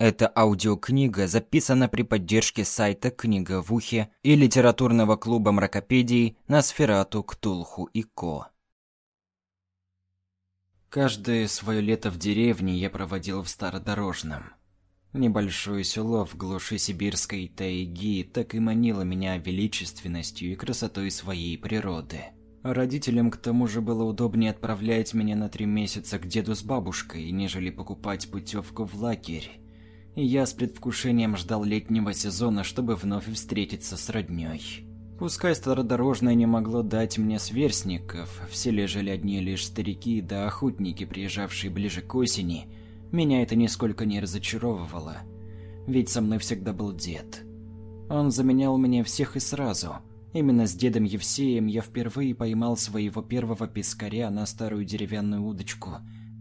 Эта аудиокнига записана при поддержке сайта «Книга в ухе» и литературного клуба мракопедий «Носферату, Ктулху и Ко». Каждое свое лето в деревне я проводил в Стародорожном. Небольшое село в глуши сибирской тайги так и манило меня величественностью и красотой своей природы. Родителям к тому же было удобнее отправлять меня на три месяца к деду с бабушкой, нежели покупать путевку в лагерь и я с предвкушением ждал летнего сезона, чтобы вновь встретиться с роднёй. Пускай стародорожное не могло дать мне сверстников, в селе жили одни лишь старики да охотники, приезжавшие ближе к осени, меня это нисколько не разочаровывало, ведь со мной всегда был дед. Он заменял мне всех и сразу. Именно с дедом Евсеем я впервые поймал своего первого пескаря на старую деревянную удочку,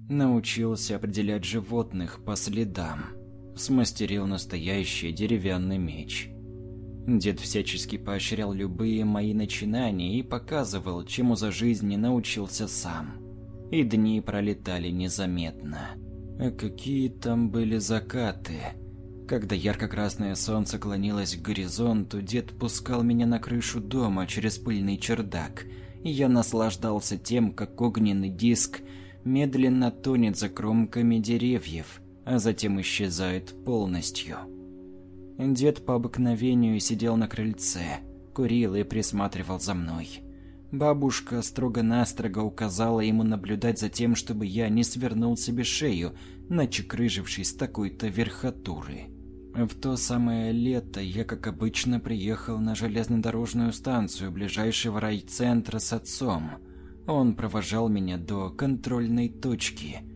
научился определять животных по следам смастерил настоящий деревянный меч. Дед всячески поощрял любые мои начинания и показывал, чему за жизнь не научился сам. И дни пролетали незаметно. А какие там были закаты. Когда ярко-красное солнце клонилось к горизонту, дед пускал меня на крышу дома через пыльный чердак, и я наслаждался тем, как огненный диск медленно тонет за кромками деревьев – а затем исчезает полностью. Дед по обыкновению сидел на крыльце, курил и присматривал за мной. Бабушка строго-настрого указала ему наблюдать за тем, чтобы я не свернул себе шею, начекрыжившись такой-то верхотуры. В то самое лето я, как обычно, приехал на железнодорожную станцию ближайшего райцентра с отцом. Он провожал меня до контрольной точки –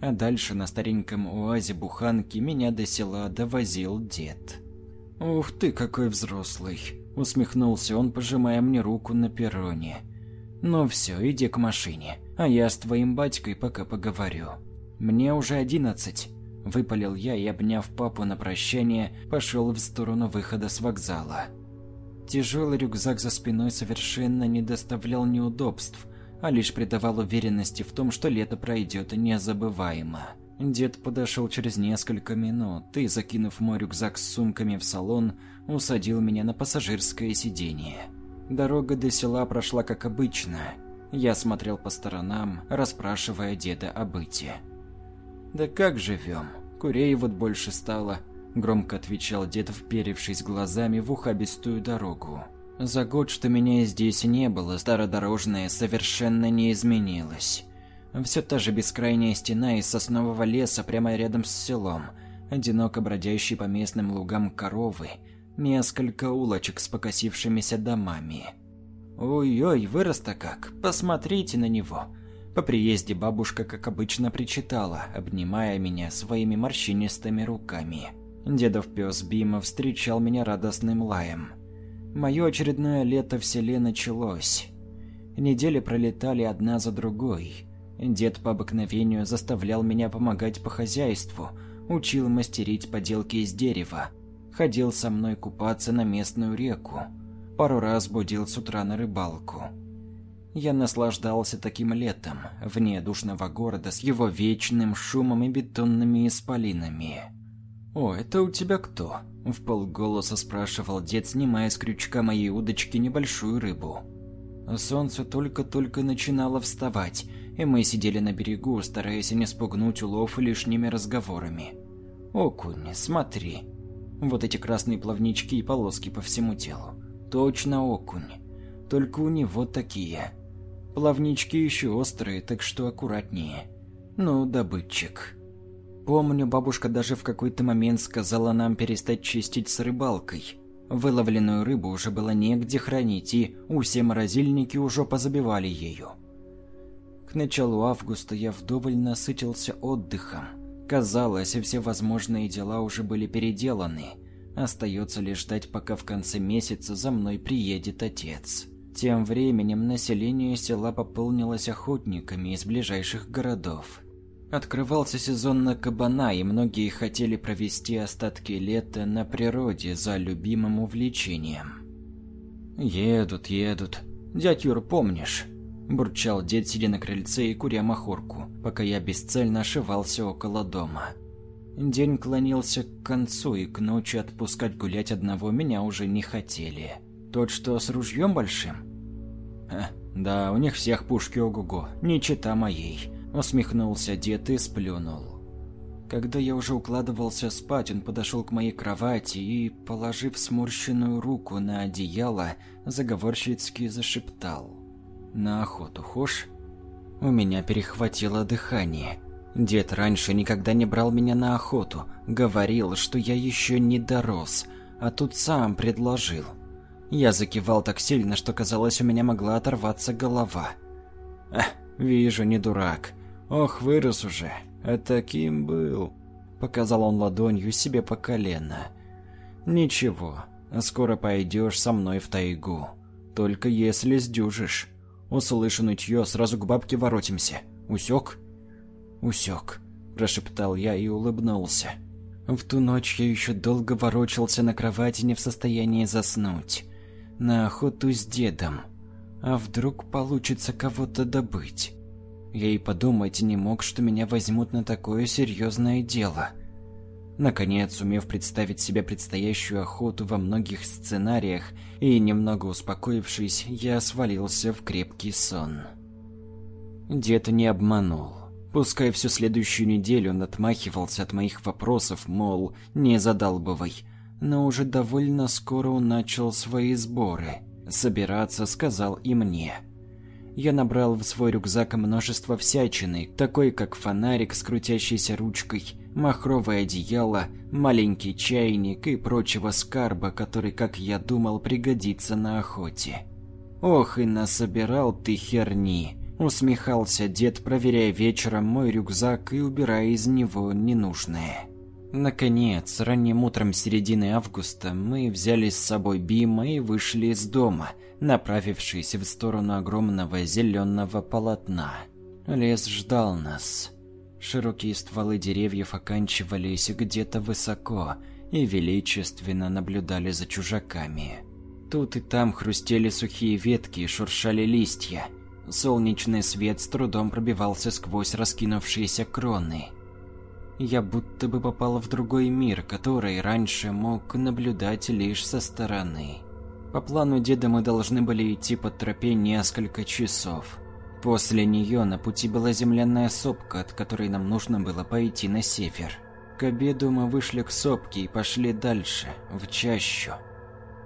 а дальше на стареньком уазе буханки меня до села довозил дед. «Ух ты, какой взрослый!» – усмехнулся он, пожимая мне руку на перроне. «Ну все, иди к машине, а я с твоим батькой пока поговорю. Мне уже одиннадцать», – выпалил я и, обняв папу на прощание, пошел в сторону выхода с вокзала. Тяжелый рюкзак за спиной совершенно не доставлял неудобств – а лишь придавал уверенности в том, что лето пройдет незабываемо. Дед подошел через несколько минут и, закинув мой рюкзак с сумками в салон, усадил меня на пассажирское сиденье. Дорога до села прошла как обычно. Я смотрел по сторонам, расспрашивая деда о быте. «Да как живем? Курей вот больше стало», – громко отвечал дед, вперевшись глазами в ухабистую дорогу. За год, что меня здесь не было, стародорожное совершенно не изменилось. Все та же бескрайняя стена из соснового леса прямо рядом с селом, одиноко бродящие по местным лугам коровы, несколько улочек с покосившимися домами. Ой-ой, вырос-то как, посмотрите на него. По приезде бабушка, как обычно, причитала, обнимая меня своими морщинистыми руками. Дедов пес Бима встречал меня радостным лаем. Мое очередное лето в селе началось. Недели пролетали одна за другой. Дед по обыкновению заставлял меня помогать по хозяйству, учил мастерить поделки из дерева, ходил со мной купаться на местную реку, пару раз будил с утра на рыбалку. Я наслаждался таким летом, вне душного города с его вечным шумом и бетонными исполинами. «О, это у тебя кто?» – в полголоса спрашивал дед, снимая с крючка моей удочки небольшую рыбу. Солнце только-только начинало вставать, и мы сидели на берегу, стараясь не спугнуть улов лишними разговорами. «Окунь, смотри. Вот эти красные плавнички и полоски по всему телу. Точно окунь. Только у него такие. Плавнички еще острые, так что аккуратнее. Ну, добытчик». Помню, бабушка даже в какой-то момент сказала нам перестать чистить с рыбалкой. Выловленную рыбу уже было негде хранить, и все морозильники уже позабивали ею. К началу августа я вдоволь насытился отдыхом. Казалось, все возможные дела уже были переделаны. Остается лишь ждать, пока в конце месяца за мной приедет отец. Тем временем население села пополнилось охотниками из ближайших городов. Открывался сезон на кабана, и многие хотели провести остатки лета на природе за любимым увлечением. «Едут, едут. Дядь Юр, помнишь?» Бурчал дед, сидя на крыльце и куря махорку, пока я бесцельно ошивался около дома. День клонился к концу, и к ночи отпускать гулять одного меня уже не хотели. Тот, что с ружьем большим? Ха, да, у них всех пушки ого-го, не чита моей. Усмехнулся дед и сплюнул. Когда я уже укладывался спать, он подошел к моей кровати и, положив сморщенную руку на одеяло, заговорщицки зашептал. «На охоту хошь?» У меня перехватило дыхание. Дед раньше никогда не брал меня на охоту, говорил, что я еще не дорос, а тут сам предложил. Я закивал так сильно, что казалось, у меня могла оторваться голова. Эх, вижу, не дурак. Ох, вырос уже. А таким был. Показал он ладонью себе по колено. Ничего, скоро пойдешь со мной в тайгу. Только если сдюжишь. Услышу нытье, сразу к бабке воротимся. Усек? «Усек», – прошептал я и улыбнулся. В ту ночь я еще долго ворочался на кровати, не в состоянии заснуть. На охоту с дедом. А вдруг получится кого-то добыть? Я и подумать не мог, что меня возьмут на такое серьезное дело. Наконец, умев представить себе предстоящую охоту во многих сценариях и немного успокоившись, я свалился в крепкий сон. Дед не обманул. Пускай всю следующую неделю он отмахивался от моих вопросов, мол, не задалбывай. Но уже довольно скоро он начал свои сборы. Собираться сказал и мне. Я набрал в свой рюкзак множество всячины, такой как фонарик с крутящейся ручкой, махровое одеяло, маленький чайник и прочего скарба, который, как я думал, пригодится на охоте. Ох, и насобирал ты херни. Усмехался дед, проверяя вечером мой рюкзак и убирая из него ненужное. Наконец, ранним утром середины августа мы взяли с собой Бима и вышли из дома, направившись в сторону огромного зеленого полотна. Лес ждал нас. Широкие стволы деревьев оканчивались где-то высоко и величественно наблюдали за чужаками. Тут и там хрустели сухие ветки и шуршали листья, Солнечный свет с трудом пробивался сквозь раскинувшиеся кроны. Я будто бы попал в другой мир, который раньше мог наблюдать лишь со стороны. По плану деда мы должны были идти по тропе несколько часов. После нее на пути была земляная сопка, от которой нам нужно было пойти на север. К обеду мы вышли к сопке и пошли дальше, в чащу.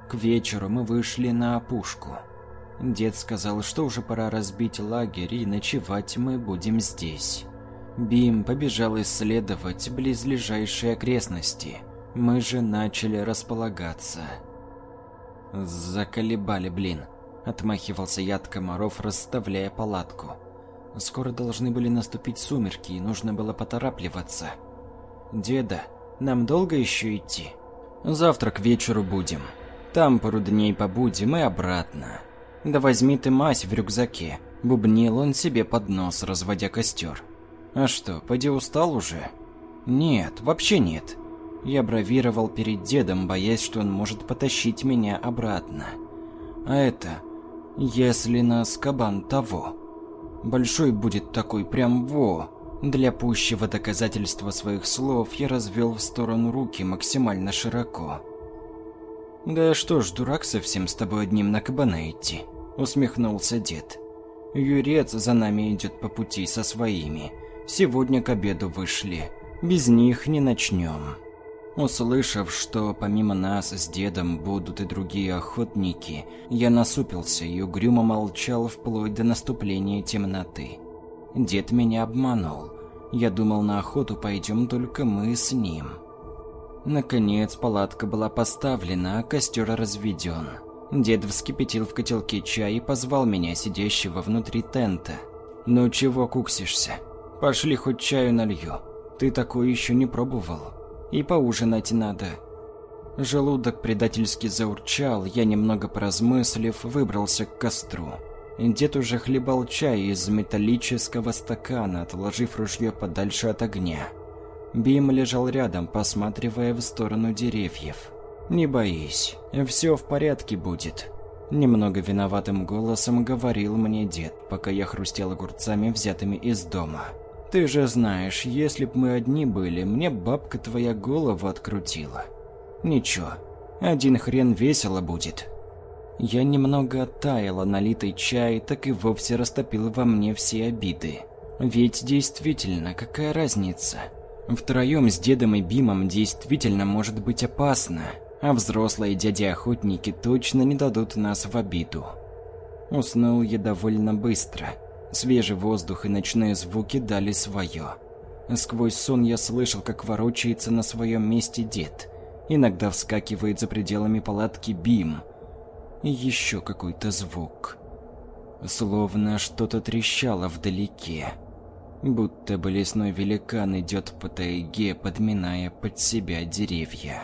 К вечеру мы вышли на опушку. Дед сказал, что уже пора разбить лагерь и ночевать мы будем здесь. Бим побежал исследовать близлежащие окрестности. Мы же начали располагаться. Заколебали, блин. Отмахивался я от комаров, расставляя палатку. Скоро должны были наступить сумерки, и нужно было поторапливаться. Деда, нам долго еще идти? Завтра к вечеру будем. Там пару дней побудем и обратно. «Да возьми ты мазь в рюкзаке», – бубнил он себе под нос, разводя костер. «А что, поди устал уже?» «Нет, вообще нет». Я бравировал перед дедом, боясь, что он может потащить меня обратно. «А это, если нас кабан того. Большой будет такой прям во». Для пущего доказательства своих слов я развел в сторону руки максимально широко. «Да что ж, дурак совсем с тобой одним на кабана идти», – усмехнулся дед. «Юрец за нами идет по пути со своими. Сегодня к обеду вышли. Без них не начнем». Услышав, что помимо нас с дедом будут и другие охотники, я насупился и угрюмо молчал вплоть до наступления темноты. Дед меня обманул. Я думал, на охоту пойдем только мы с ним. Наконец палатка была поставлена, а костер разведен. Дед вскипятил в котелке чай и позвал меня, сидящего внутри тента. «Ну чего куксишься? Пошли хоть чаю налью. Ты такое еще не пробовал. И поужинать надо». Желудок предательски заурчал, я, немного поразмыслив, выбрался к костру. Дед уже хлебал чай из металлического стакана, отложив ружье подальше от огня. Бим лежал рядом, посматривая в сторону деревьев. «Не боись, все в порядке будет», – немного виноватым голосом говорил мне дед, пока я хрустел огурцами, взятыми из дома. Ты же знаешь, если б мы одни были, мне бабка твоя голову открутила. Ничего, один хрен весело будет. Я немного оттаяла налитый чай, так и вовсе растопила во мне все обиды. Ведь действительно, какая разница? Втроем с дедом и Бимом действительно может быть опасно, а взрослые дяди-охотники точно не дадут нас в обиду. Уснул я довольно быстро. Свежий воздух и ночные звуки дали свое. Сквозь сон я слышал, как ворочается на своем месте дед. Иногда вскакивает за пределами палатки Бим. И еще какой-то звук. Словно что-то трещало вдалеке. Будто бы лесной великан идет по тайге, подминая под себя деревья.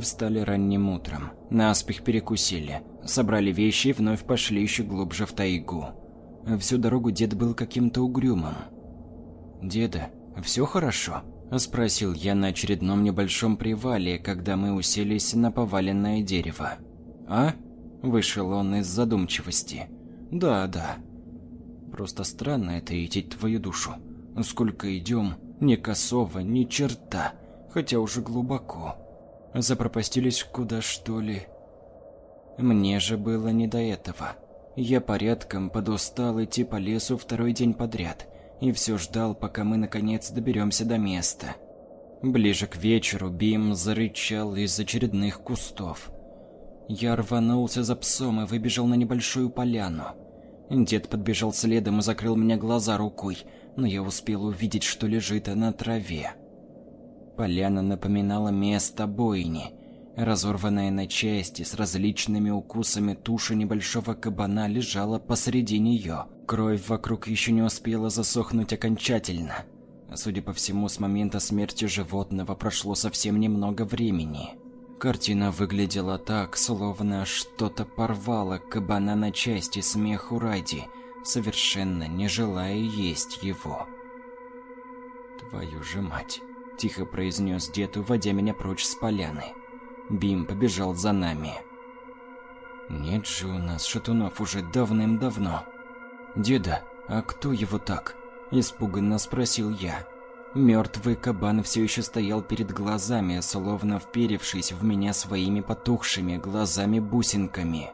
Встали ранним утром, наспех перекусили, собрали вещи и вновь пошли еще глубже в тайгу. Всю дорогу дед был каким-то угрюмым. «Деда, все хорошо?» – спросил я на очередном небольшом привале, когда мы уселись на поваленное дерево. «А?» – вышел он из задумчивости. «Да, да. Просто странно это идти твою душу. Сколько идем, ни косого, ни черта, хотя уже глубоко. Запропастились куда, что ли? Мне же было не до этого. Я порядком подустал идти по лесу второй день подряд и все ждал, пока мы наконец доберемся до места. Ближе к вечеру Бим зарычал из очередных кустов. Я рванулся за псом и выбежал на небольшую поляну. Дед подбежал следом и закрыл меня глаза рукой, но я успел увидеть, что лежит на траве. Поляна напоминала место бойни. Разорванная на части с различными укусами туша небольшого кабана лежала посреди нее. Кровь вокруг еще не успела засохнуть окончательно. Судя по всему, с момента смерти животного прошло совсем немного времени. Картина выглядела так, словно что-то порвало кабана на части смеху ради, совершенно не желая есть его. «Твою же мать!» – тихо произнес дед, уводя меня прочь с поляны. Бим побежал за нами. «Нет же у нас шатунов уже давным-давно». «Деда, а кто его так?» – испуганно спросил я. Мертвый кабан все еще стоял перед глазами, словно вперевшись в меня своими потухшими глазами-бусинками.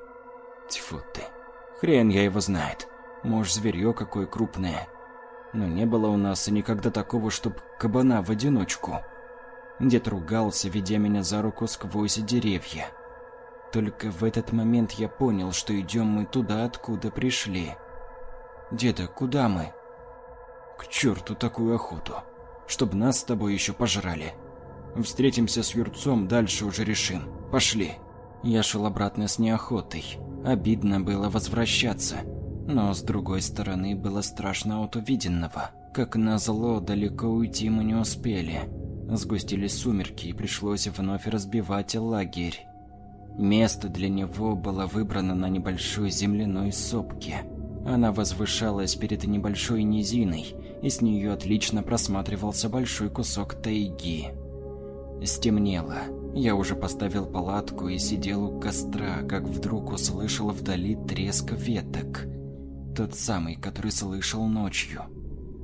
Тьфу ты. Хрен я его знает. Может, зверье какое крупное. Но не было у нас никогда такого, чтоб кабана в одиночку. Дед ругался, ведя меня за руку сквозь деревья. Только в этот момент я понял, что идем мы туда, откуда пришли. «Деда, куда мы?» «К черту такую охоту, чтобы нас с тобой еще пожрали. Встретимся с Юрцом, дальше уже решим. Пошли». Я шел обратно с неохотой. Обидно было возвращаться. Но с другой стороны было страшно от увиденного. Как назло, далеко уйти мы не успели. Сгустились сумерки и пришлось вновь разбивать лагерь. Место для него было выбрано на небольшой земляной сопке. Она возвышалась перед небольшой низиной, и с нее отлично просматривался большой кусок тайги. Стемнело. Я уже поставил палатку и сидел у костра, как вдруг услышал вдали треск веток. Тот самый, который слышал ночью.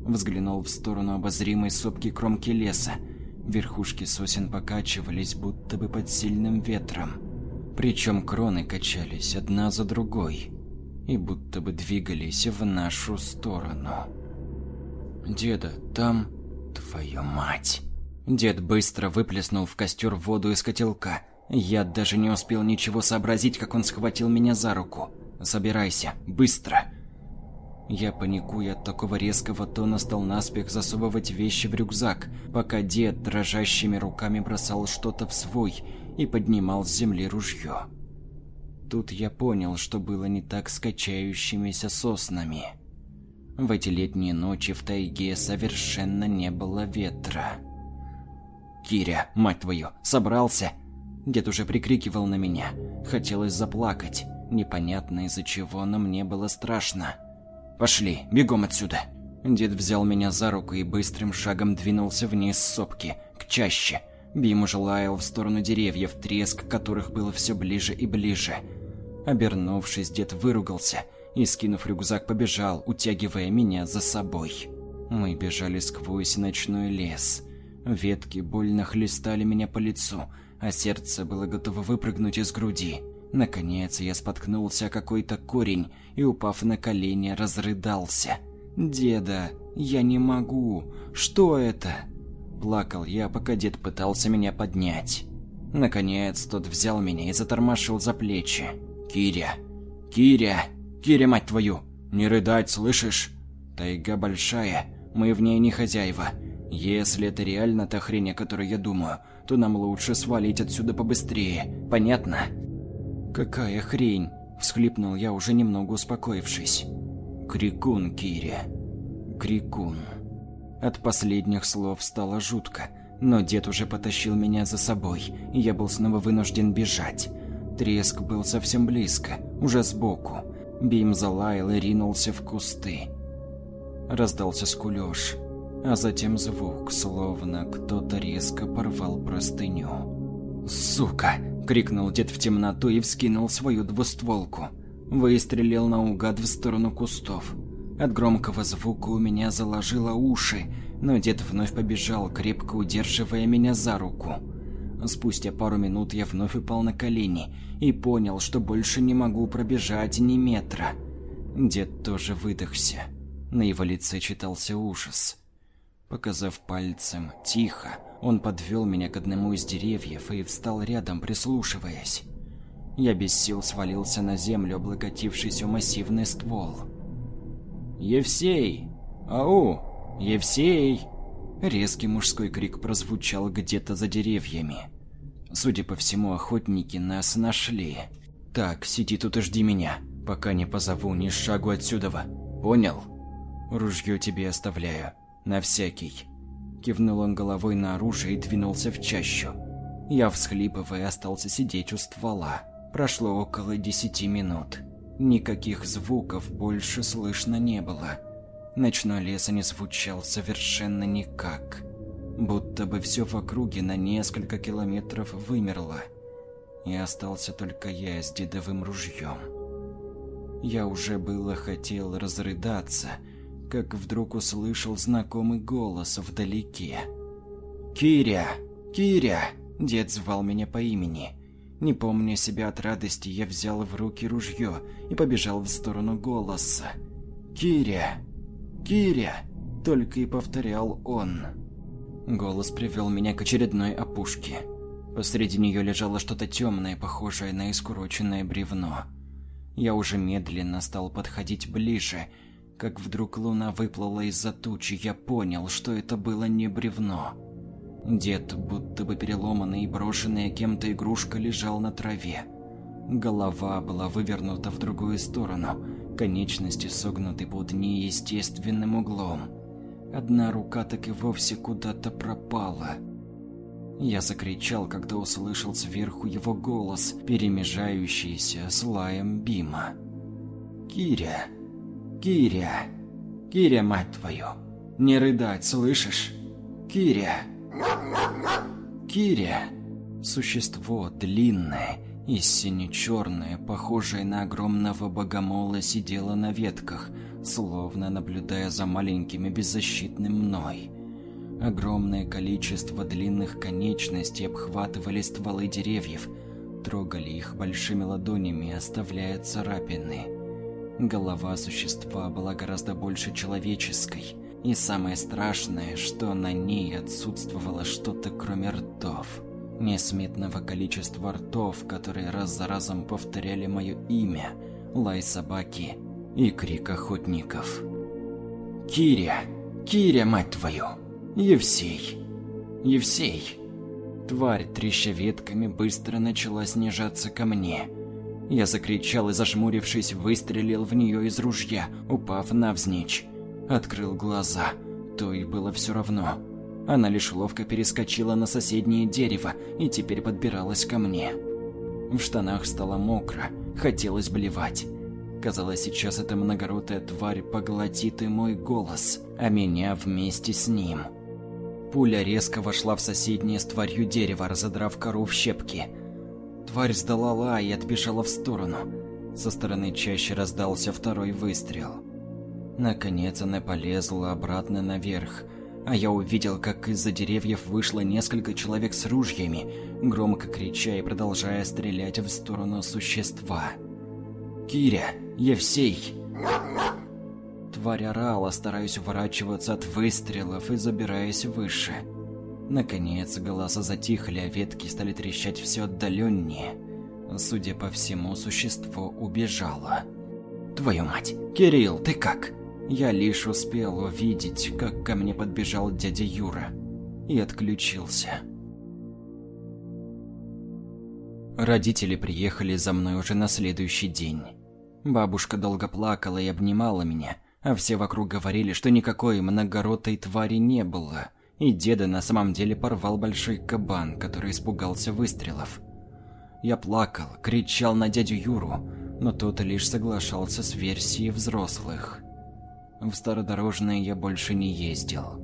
Взглянул в сторону обозримой сопки кромки леса. Верхушки сосен покачивались, будто бы под сильным ветром. Причем кроны качались одна за другой. И будто бы двигались в нашу сторону. «Деда, там...» «Твою мать!» Дед быстро выплеснул в костер воду из котелка. Я даже не успел ничего сообразить, как он схватил меня за руку. «Собирайся, быстро!» Я, паникуя от такого резкого тона, стал наспех засовывать вещи в рюкзак, пока дед дрожащими руками бросал что-то в свой и поднимал с земли ружье. Тут я понял, что было не так с качающимися соснами. В эти летние ночи в тайге совершенно не было ветра. «Киря, мать твою, собрался?» Дед уже прикрикивал на меня. Хотелось заплакать. Непонятно из-за чего, но мне было страшно. Пошли, бегом отсюда. Дед взял меня за руку и быстрым шагом двинулся вниз сопки, к чаще. Бим уже лаял в сторону деревьев, треск которых было все ближе и ближе. Обернувшись, дед выругался и, скинув рюкзак, побежал, утягивая меня за собой. Мы бежали сквозь ночной лес. Ветки больно хлестали меня по лицу, а сердце было готово выпрыгнуть из груди. Наконец я споткнулся о какой-то корень и, упав на колени, разрыдался. «Деда, я не могу! Что это?» Плакал я, пока дед пытался меня поднять. Наконец, тот взял меня и затормошил за плечи. «Киря! Киря! Киря, мать твою! Не рыдать, слышишь? Тайга большая, мы в ней не хозяева. Если это реально та хрень, о которой я думаю, то нам лучше свалить отсюда побыстрее. Понятно?» «Какая хрень?» – всхлипнул я, уже немного успокоившись. «Крикун, Киря. Крикун». От последних слов стало жутко, но дед уже потащил меня за собой, и я был снова вынужден бежать. Треск был совсем близко, уже сбоку. Бим залаял и ринулся в кусты. Раздался скулёж, а затем звук, словно кто-то резко порвал простыню. «Сука!» – крикнул дед в темноту и вскинул свою двустволку. Выстрелил наугад в сторону кустов. От громкого звука у меня заложило уши, но дед вновь побежал, крепко удерживая меня за руку. Спустя пару минут я вновь упал на колени и понял, что больше не могу пробежать ни метра. Дед тоже выдохся. На его лице читался ужас. Показав пальцем «тихо», он подвел меня к одному из деревьев и встал рядом, прислушиваясь. Я без сил свалился на землю, облокотившись у массивный ствол. «Евсей! Ау! Евсей!» Резкий мужской крик прозвучал где-то за деревьями. Судя по всему, охотники нас нашли. «Так, сиди тут и жди меня, пока не позову ни шагу отсюда. Понял? Ружье тебе оставляю. На всякий». Кивнул он головой на оружие и двинулся в чащу. Я, всхлипывая, остался сидеть у ствола. Прошло около десяти минут. Никаких звуков больше слышно не было. Ночной лес не звучал совершенно никак. Будто бы все в округе на несколько километров вымерло. И остался только я с дедовым ружьем. Я уже было хотел разрыдаться, как вдруг услышал знакомый голос вдалеке. «Киря! Киря!» Дед звал меня по имени. Не помня себя от радости, я взял в руки ружье и побежал в сторону голоса. «Киря! Киря!» Только и повторял он. Голос привел меня к очередной опушке. Посреди нее лежало что-то темное, похожее на искуроченное бревно. Я уже медленно стал подходить ближе, как вдруг луна выплыла из-за тучи, я понял, что это было не бревно. Дед, будто бы переломанный и брошенная кем-то игрушка, лежал на траве. Голова была вывернута в другую сторону, конечности согнуты под неестественным углом. Одна рука так и вовсе куда-то пропала. Я закричал, когда услышал сверху его голос, перемежающийся с лаем Бима. «Киря! Киря! Киря, мать твою! Не рыдать, слышишь? Киря!» Киря – существо длинное и сине-черное, похожее на огромного богомола, сидела на ветках, словно наблюдая за маленьким и беззащитным мной. Огромное количество длинных конечностей обхватывали стволы деревьев, трогали их большими ладонями, оставляя царапины. Голова существа была гораздо больше человеческой – и самое страшное, что на ней отсутствовало что-то кроме ртов. Несметного количества ртов, которые раз за разом повторяли мое имя, лай собаки и крик охотников. «Киря! Киря, мать твою! Евсей! Евсей!» Тварь, треща ветками, быстро начала снижаться ко мне. Я закричал и, зажмурившись, выстрелил в нее из ружья, упав навзничь. Открыл глаза. То и было все равно. Она лишь ловко перескочила на соседнее дерево и теперь подбиралась ко мне. В штанах стало мокро, хотелось блевать. Казалось, сейчас эта многоротая тварь поглотит и мой голос, а меня вместе с ним. Пуля резко вошла в соседнее с тварью дерево, разодрав кору в щепки. Тварь сдала лай и отбежала в сторону. Со стороны чаще раздался второй выстрел. Наконец она полезла обратно наверх, а я увидел, как из-за деревьев вышло несколько человек с ружьями, громко крича и продолжая стрелять в сторону существа. «Киря! Евсей!» Тварь орала, стараясь уворачиваться от выстрелов и забираясь выше. Наконец, голоса затихли, а ветки стали трещать все отдаленнее. Судя по всему, существо убежало. «Твою мать! Кирилл, ты как?» Я лишь успел увидеть, как ко мне подбежал дядя Юра и отключился. Родители приехали за мной уже на следующий день. Бабушка долго плакала и обнимала меня, а все вокруг говорили, что никакой многоротной твари не было, и деда на самом деле порвал большой кабан, который испугался выстрелов. Я плакал, кричал на дядю Юру, но тот лишь соглашался с версией взрослых. В Стародорожное я больше не ездил.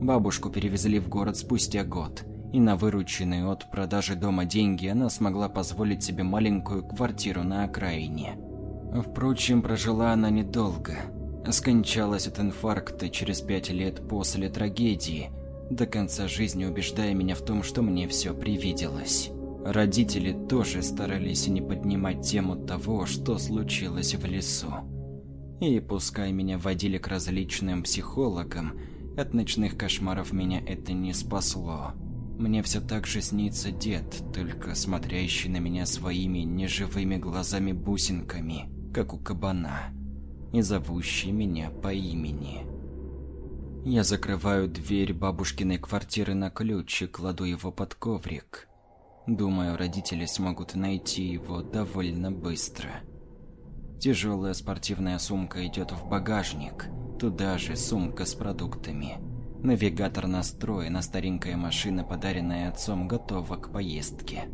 Бабушку перевезли в город спустя год, и на вырученные от продажи дома деньги она смогла позволить себе маленькую квартиру на окраине. Впрочем, прожила она недолго. Скончалась от инфаркта через пять лет после трагедии, до конца жизни убеждая меня в том, что мне все привиделось. Родители тоже старались не поднимать тему того, что случилось в лесу. И пускай меня водили к различным психологам, от ночных кошмаров меня это не спасло. Мне все так же снится дед, только смотрящий на меня своими неживыми глазами-бусинками, как у кабана, и зовущий меня по имени. Я закрываю дверь бабушкиной квартиры на ключ и кладу его под коврик. Думаю, родители смогут найти его довольно быстро. Тяжелая спортивная сумка идет в багажник. Туда же сумка с продуктами. Навигатор настроен, а старенькая машина, подаренная отцом, готова к поездке.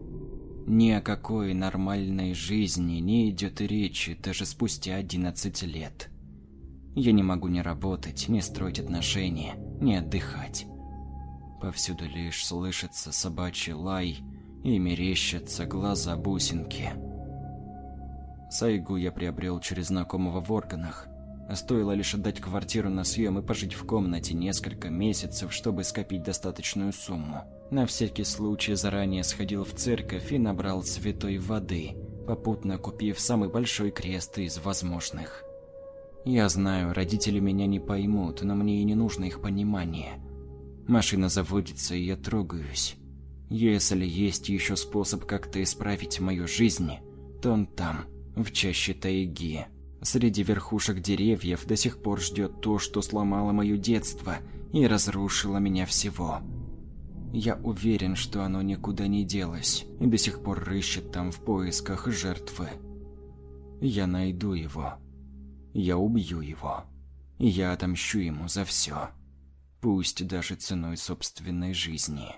Ни о какой нормальной жизни не идет речи даже спустя 11 лет. Я не могу ни работать, ни строить отношения, ни отдыхать. Повсюду лишь слышится собачий лай и мерещатся глаза бусинки. Сайгу я приобрел через знакомого в органах. Стоило лишь отдать квартиру на съем и пожить в комнате несколько месяцев, чтобы скопить достаточную сумму. На всякий случай заранее сходил в церковь и набрал святой воды, попутно купив самый большой крест из возможных. Я знаю, родители меня не поймут, но мне и не нужно их понимание. Машина заводится, и я трогаюсь. Если есть еще способ как-то исправить мою жизнь, то он там – в чаще тайги. Среди верхушек деревьев до сих пор ждет то, что сломало мое детство и разрушило меня всего. Я уверен, что оно никуда не делось и до сих пор рыщет там в поисках жертвы. Я найду его. Я убью его. Я отомщу ему за все. Пусть даже ценой собственной жизни.